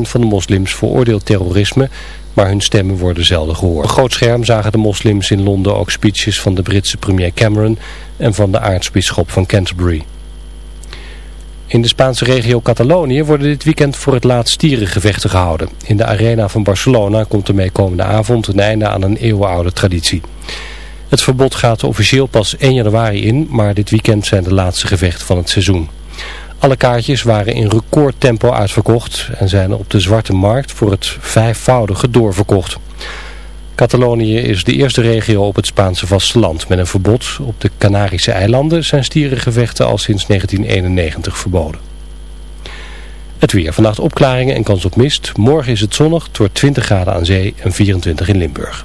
van de moslims veroordeelt terrorisme, maar hun stemmen worden zelden gehoord. Op groot scherm zagen de moslims in Londen ook speeches van de Britse premier Cameron en van de aartsbisschop van Canterbury. In de Spaanse regio Catalonië worden dit weekend voor het laatst stierengevechten gehouden. In de arena van Barcelona komt ermee komende avond een einde aan een eeuwenoude traditie. Het verbod gaat officieel pas 1 januari in, maar dit weekend zijn de laatste gevechten van het seizoen. Alle kaartjes waren in recordtempo uitverkocht en zijn op de zwarte markt voor het vijfvoudige doorverkocht. Catalonië is de eerste regio op het Spaanse vasteland met een verbod. Op de Canarische eilanden zijn stierengevechten al sinds 1991 verboden. Het weer. Vannacht opklaringen en kans op mist. Morgen is het zonnig. Wordt 20 graden aan zee en 24 in Limburg.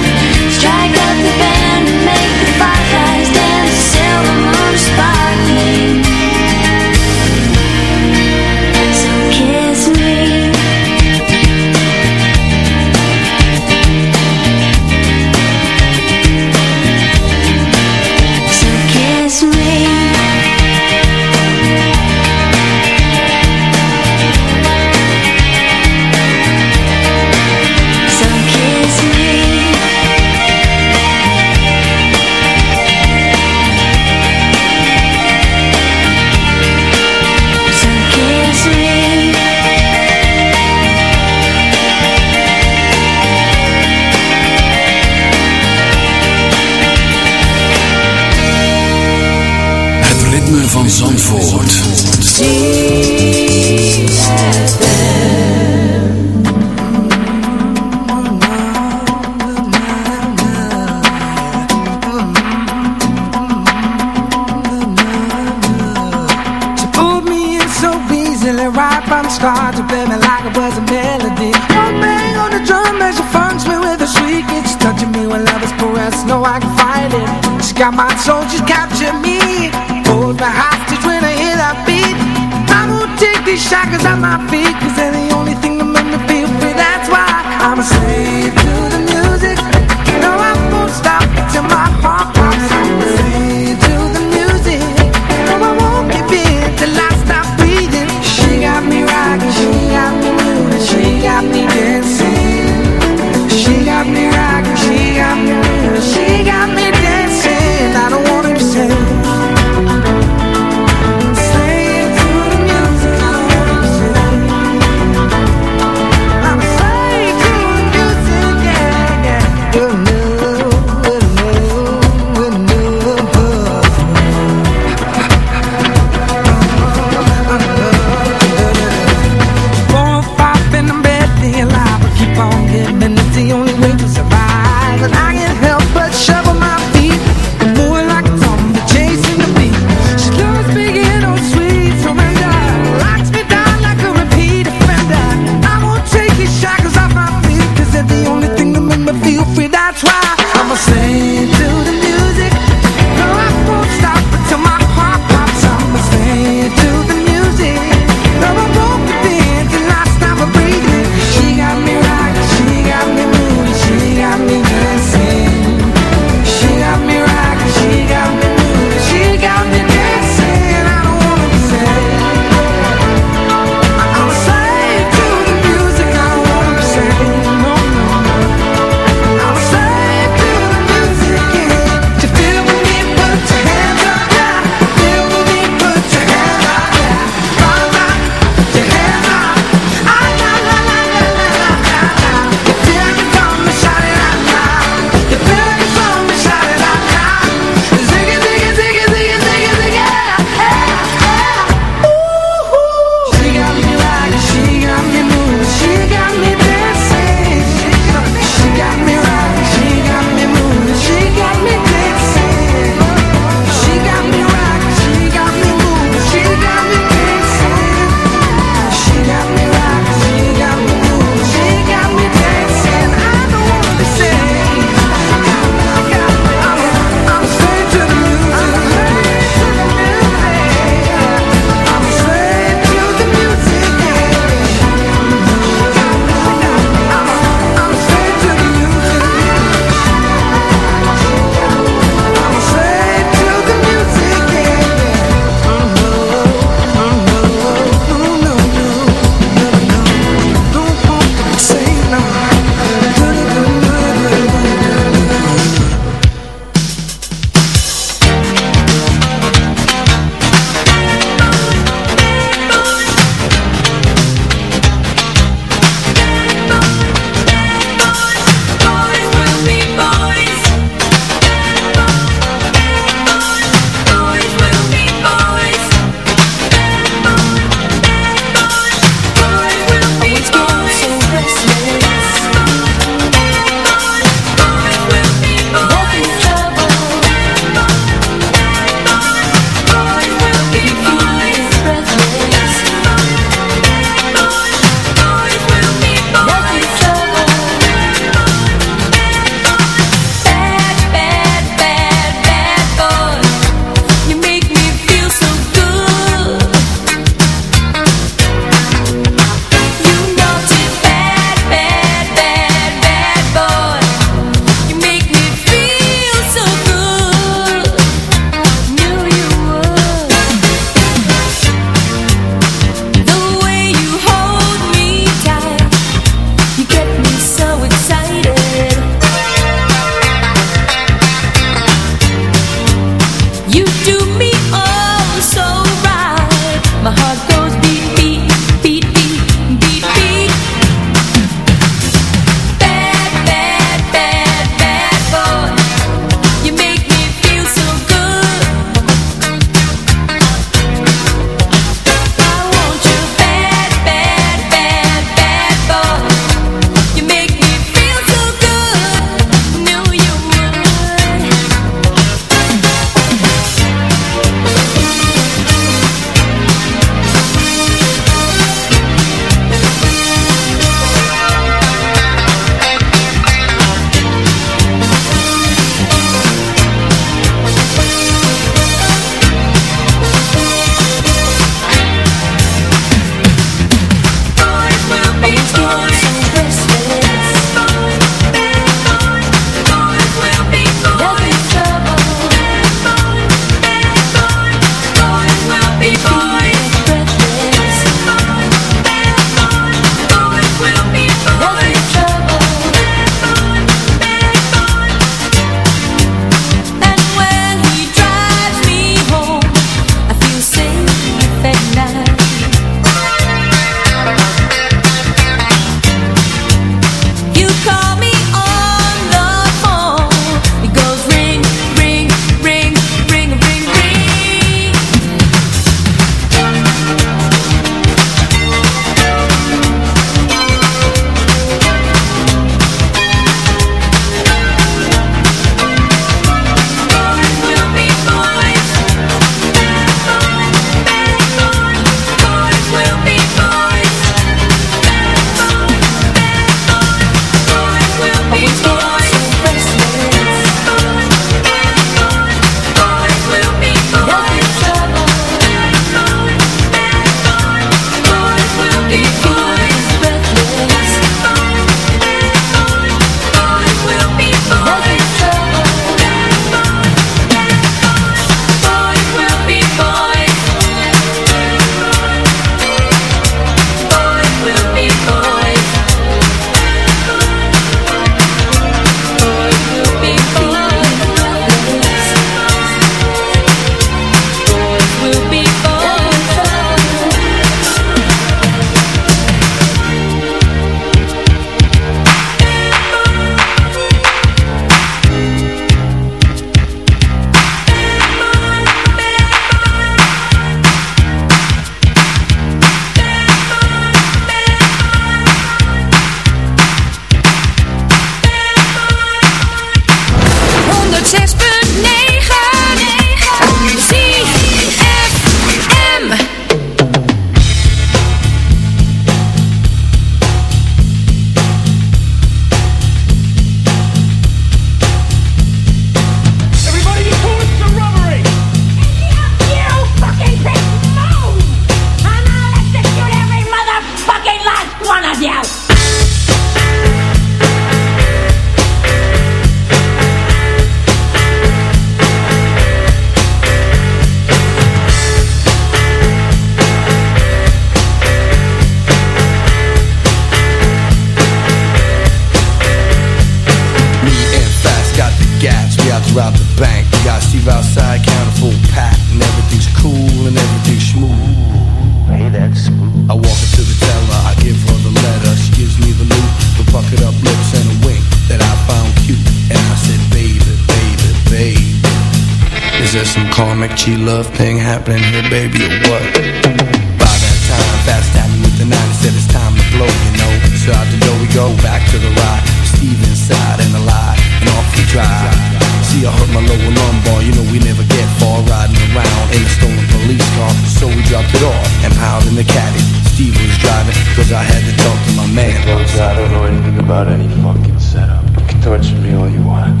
In a stolen police car. So we dropped it off and piled in the caddy. Steve was driving, cause I had to talk to my man. Look, I don't know anything about any fucking setup. You can torture me all you want.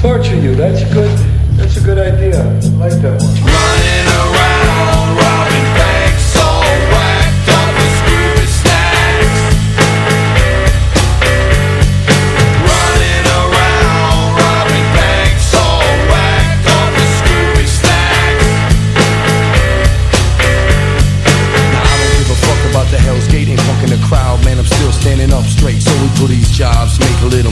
Torture you, that's good. That's a good idea. I like that one. Running around,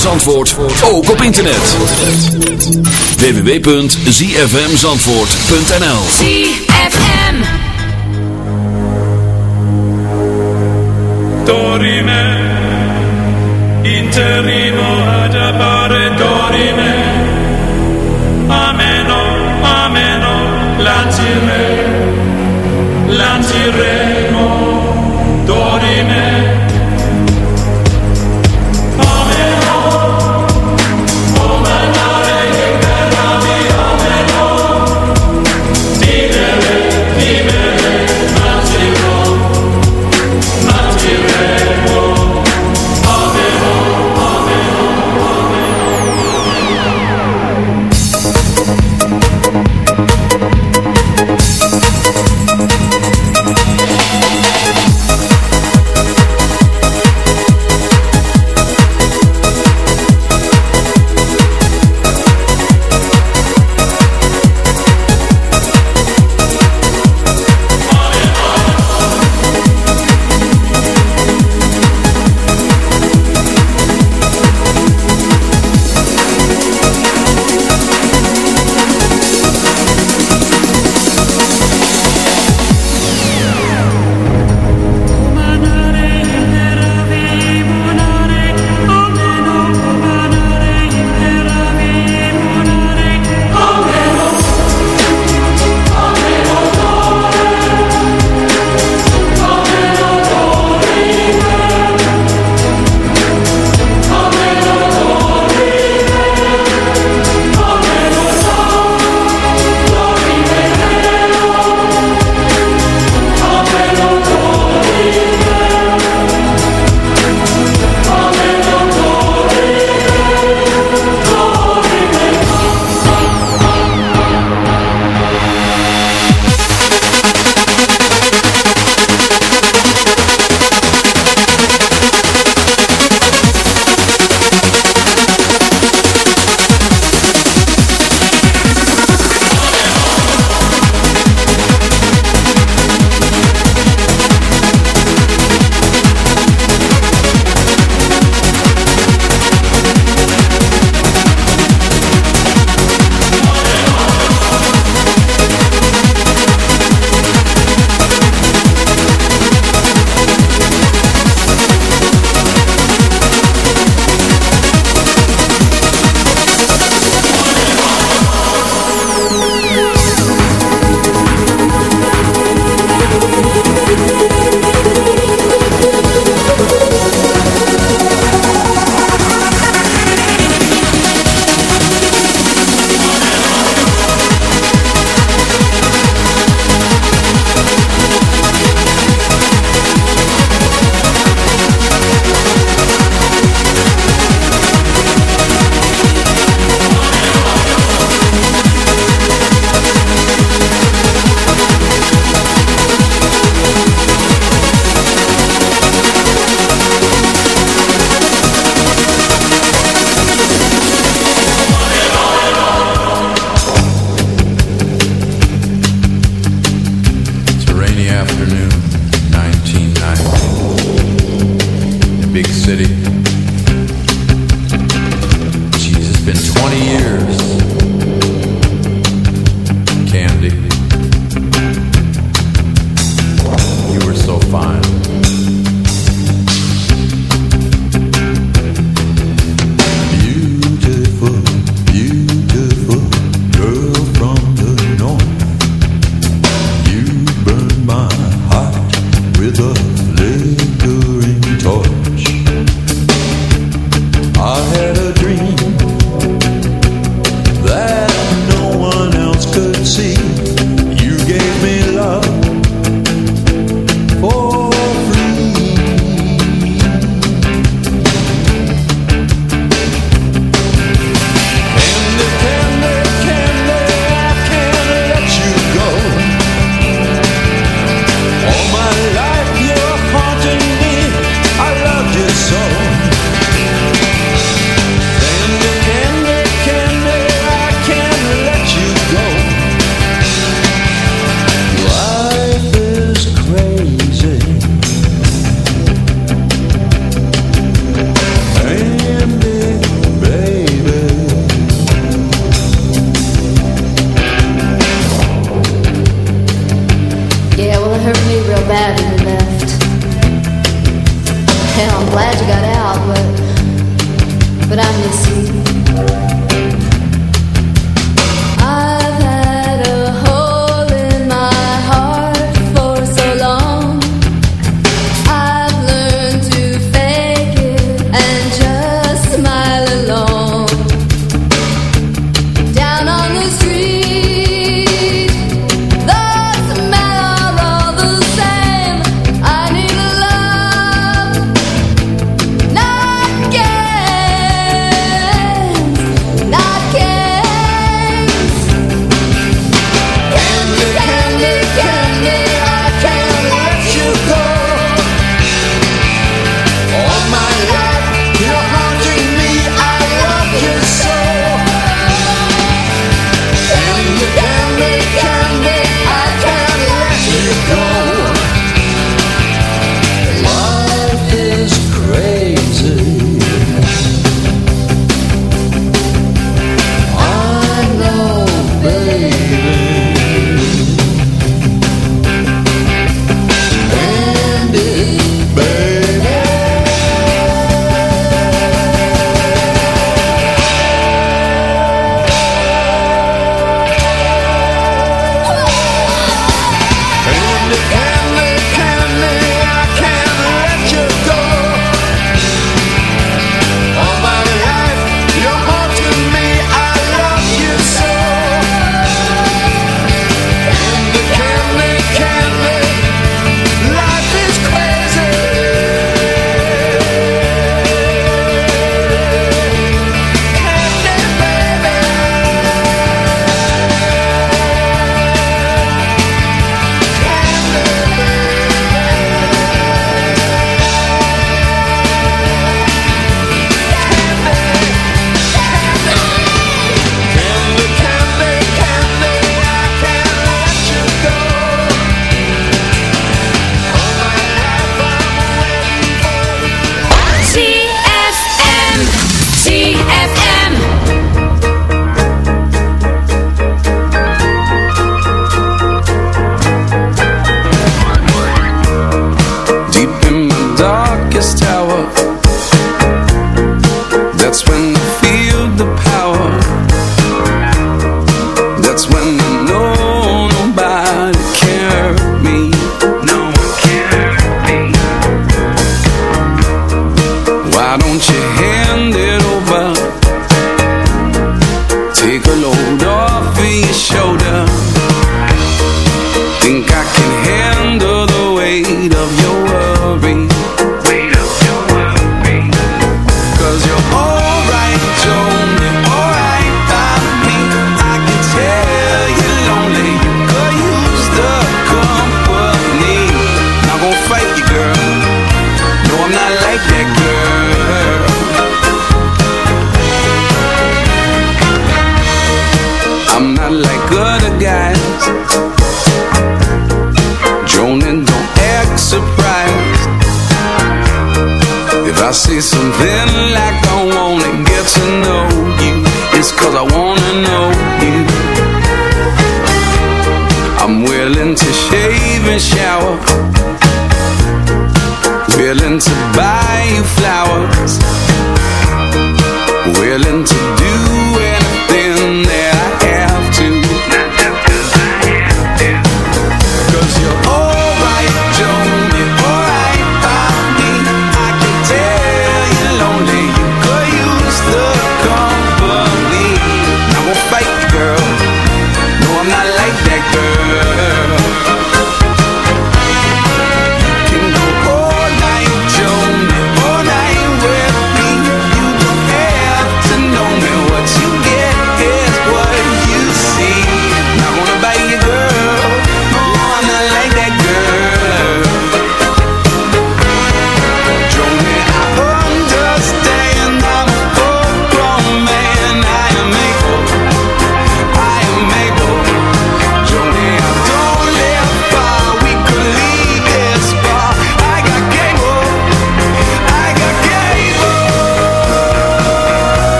Zandvoort ook op internet. www.zfmzandvoort.nl ZFM Dorime, interrimo ad appare dorime. Ameno, ameno, lancire, lanciremo,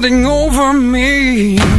flooding over me.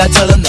got tellin'.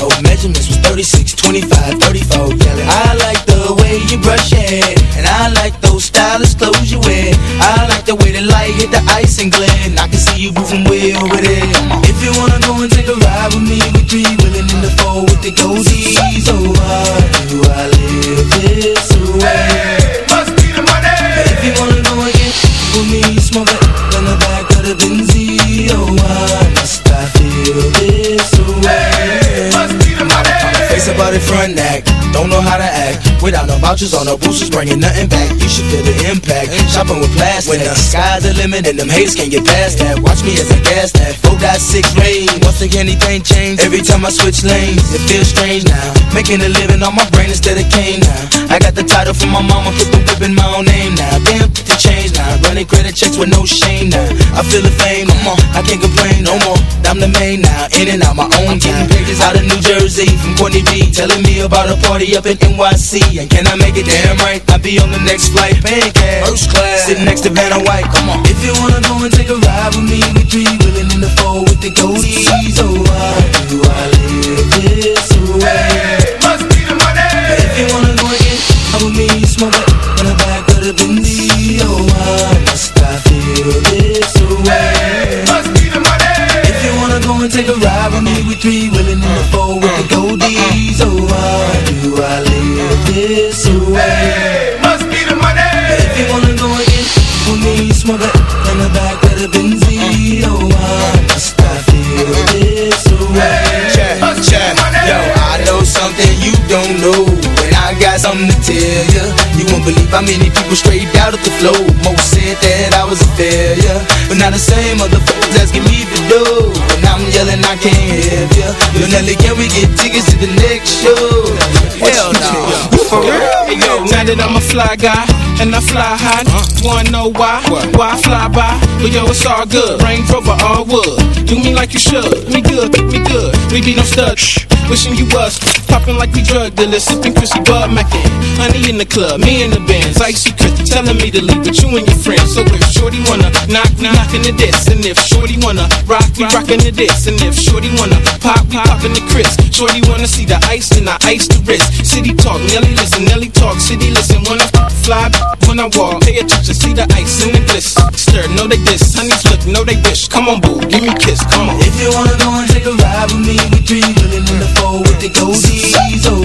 Vouchers or no boosters, bringing nothing back. You should feel the impact, shopping with plastic. When the sky's the limit and them haters can't get past that. Watch me as I gas that, 4.6 range Once again anything change, every time I switch lanes It feels strange now, making a living on my brain instead of cane now. I got the title from my mama, put the whip in my own name now. Damn, the change now, running credit checks with no shame now. I feel the fame, come on, I can't complain no more. I'm the main now, in and out my own time. Pages out of New Jersey from Courtney B Telling me about a party up in NYC And can I make it? Damn right? I'll be on the next flight, paying cash. First class, sitting next to Vanna White, come on. If you wanna go and take a ride with me We three willing in the four with the goldies Oh, why do I live this way? Take a ride with me, we three willing in the four with the goldies. Oh, why something to tell ya. You won't believe how many people straight out of the flow. Most said that I was a failure, but now the same motherfuckers asking me to do. And I'm yelling, I can't help ya. Yo, Nelly, can we get tickets to the next show? Hell no. For real? Hey, yo, now that I'm a fly guy and I fly high, uh-huh. wanna know why? Why I fly by? But yo, it's all good. Range Rover, all wood. Do me like you should. Me good, me good. We be no studs. Wishing you was popping like we drug dealers, sipping Chrissy Bud Mackin. Honey in the club, me in the bands, icy Chris telling me to leave with you and your friends. So if Shorty wanna knock, we knockin' the this, and if Shorty wanna rock, we rockin' the this, and if Shorty wanna pop, we poppin' the Chris. Shorty wanna see the ice, then I ice the wrist. City talk, Nelly listen, Nelly talk, city listen. When I fly, when I walk, pay attention, see the ice and the bliss. Stir, know they diss, honeys look, know they wish. Come on, boo, give me a kiss, come on. If you wanna go and take a ride with me, we three willing in the four with the goldies. Oh,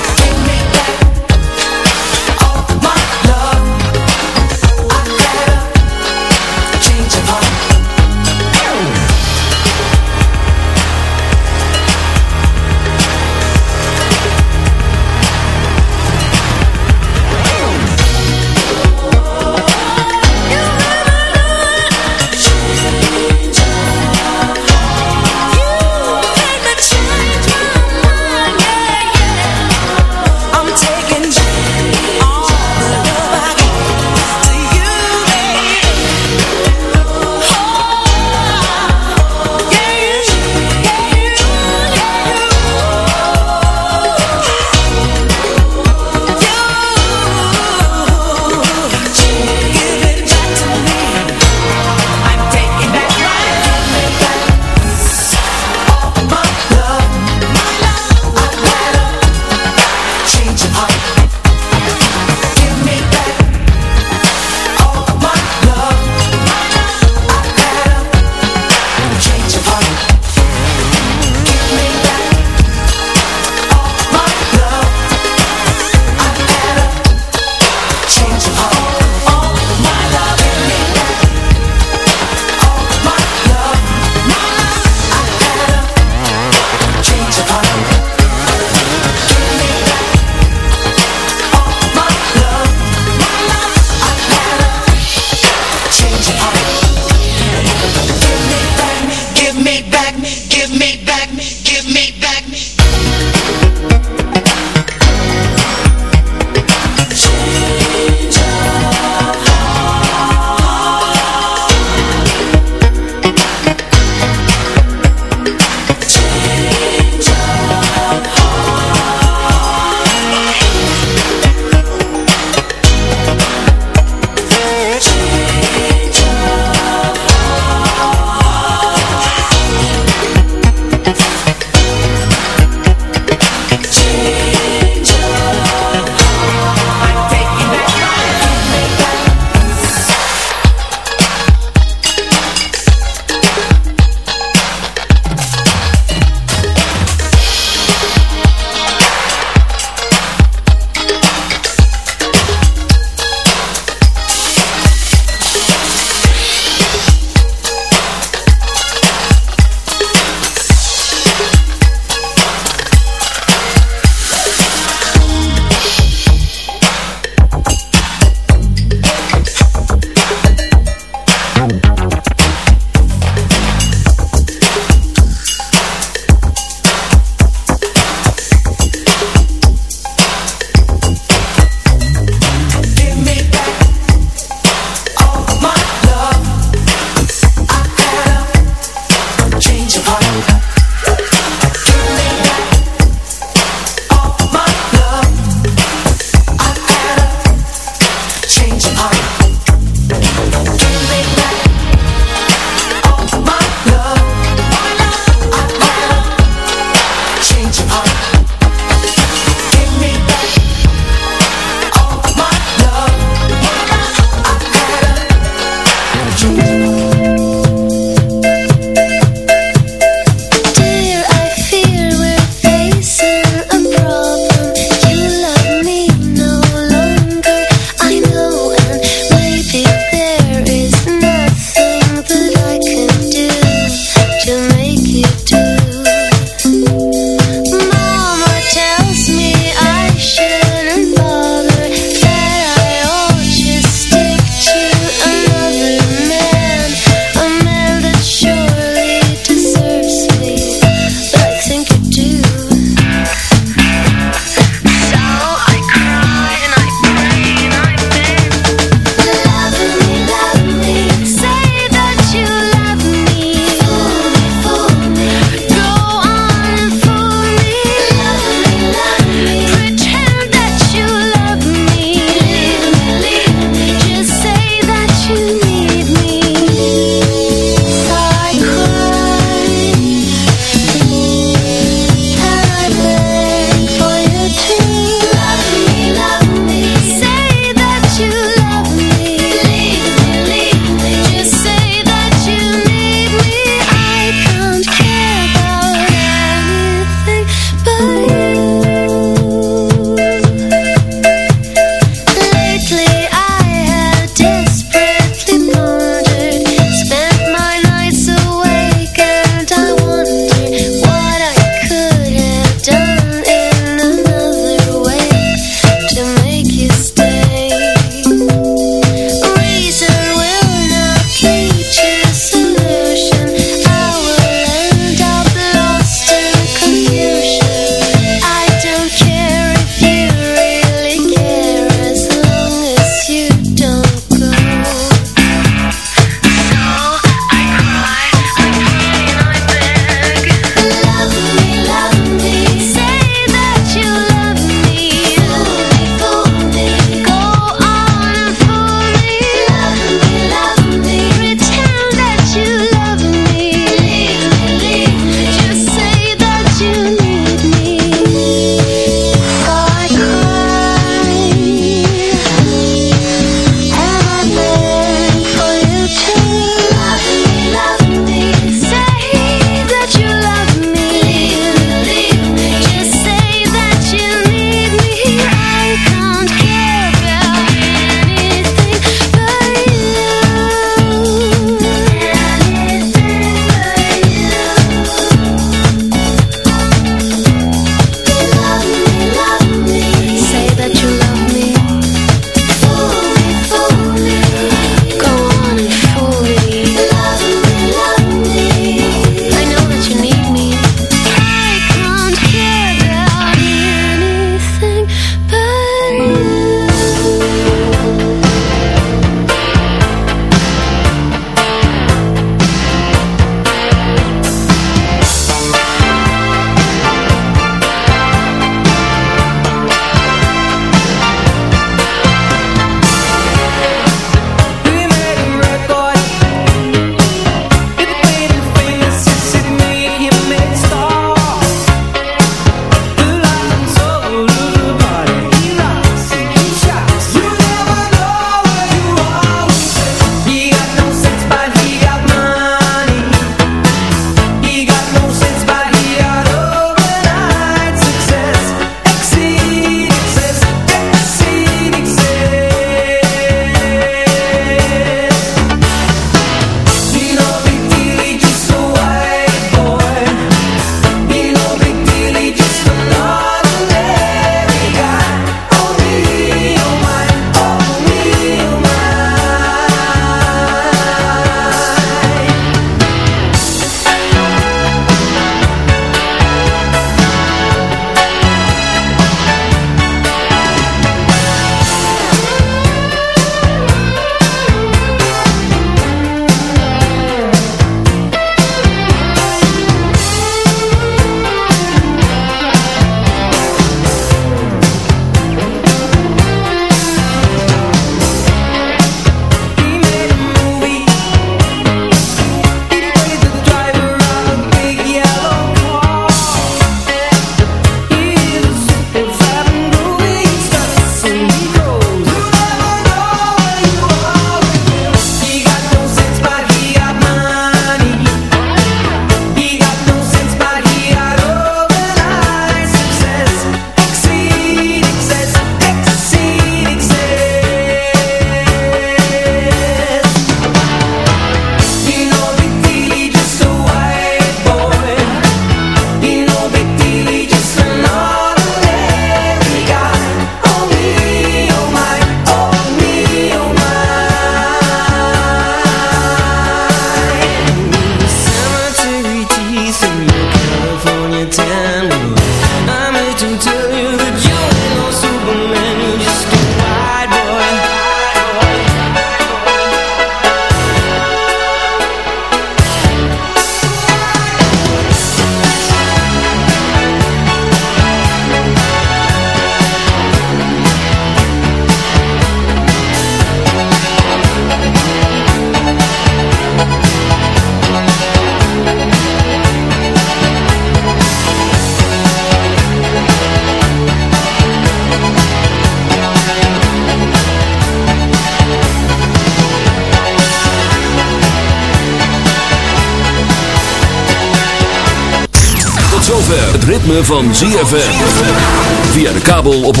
ritme van ZFM. Via de kabel op 104.5.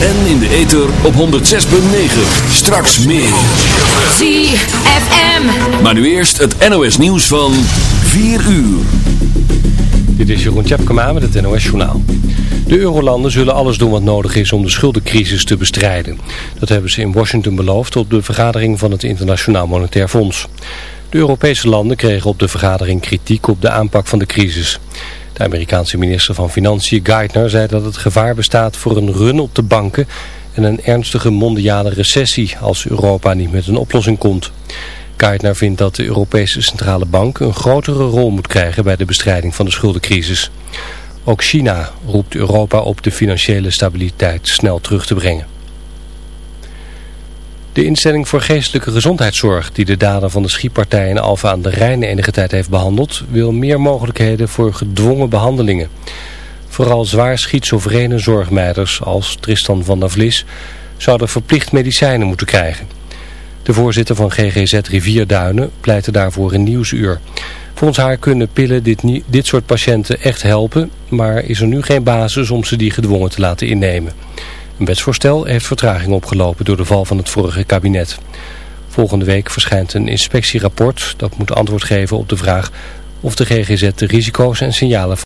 En in de ether op 106.9. Straks meer. ZFM. Maar nu eerst het NOS nieuws van 4 uur. Dit is Jeroen Tjepkema met het NOS Journaal. De eurolanden zullen alles doen wat nodig is om de schuldencrisis te bestrijden. Dat hebben ze in Washington beloofd op de vergadering van het Internationaal Monetair Fonds. De Europese landen kregen op de vergadering kritiek op de aanpak van de crisis. De Amerikaanse minister van Financiën Geithner zei dat het gevaar bestaat voor een run op de banken en een ernstige mondiale recessie als Europa niet met een oplossing komt. Geithner vindt dat de Europese Centrale Bank een grotere rol moet krijgen bij de bestrijding van de schuldencrisis. Ook China roept Europa op de financiële stabiliteit snel terug te brengen. De instelling voor geestelijke gezondheidszorg die de daden van de schietpartij in Alfa aan de Rijn enige tijd heeft behandeld, wil meer mogelijkheden voor gedwongen behandelingen. Vooral zwaar schizofrene zorgmeiders als Tristan van der Vlis zouden verplicht medicijnen moeten krijgen. De voorzitter van GGZ Rivierduinen pleitte daarvoor in Nieuwsuur. Volgens haar kunnen pillen dit, dit soort patiënten echt helpen, maar is er nu geen basis om ze die gedwongen te laten innemen. Een wetsvoorstel heeft vertraging opgelopen door de val van het vorige kabinet. Volgende week verschijnt een inspectierapport dat moet antwoord geven op de vraag of de GGZ de risico's en signalen